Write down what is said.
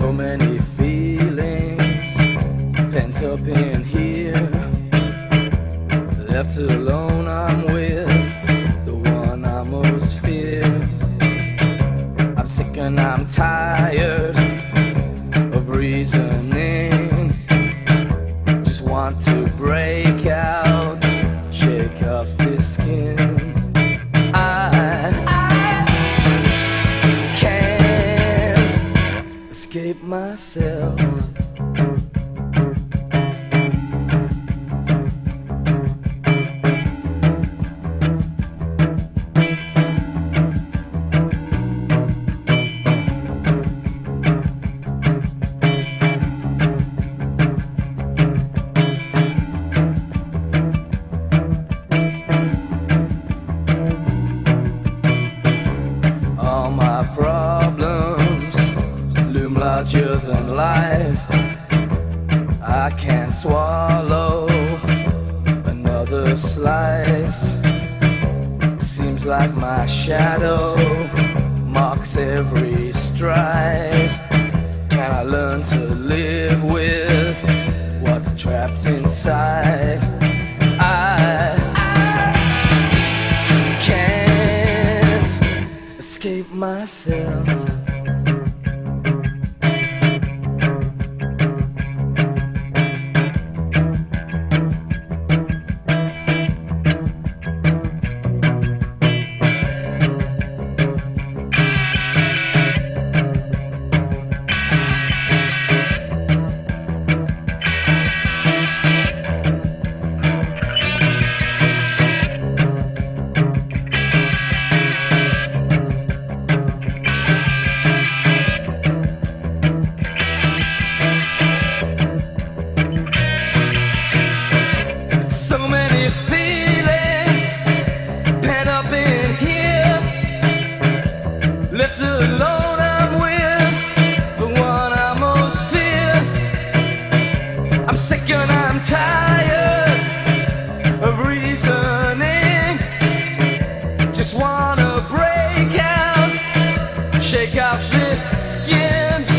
So many feelings pent up in here. Left alone, I'm with the one I most fear. I'm sick and I'm tired. myself. larger than life. I can't swallow another slice. Seems like my shadow marks every stride. Can I learn to live with what's trapped inside? Shake off this skin.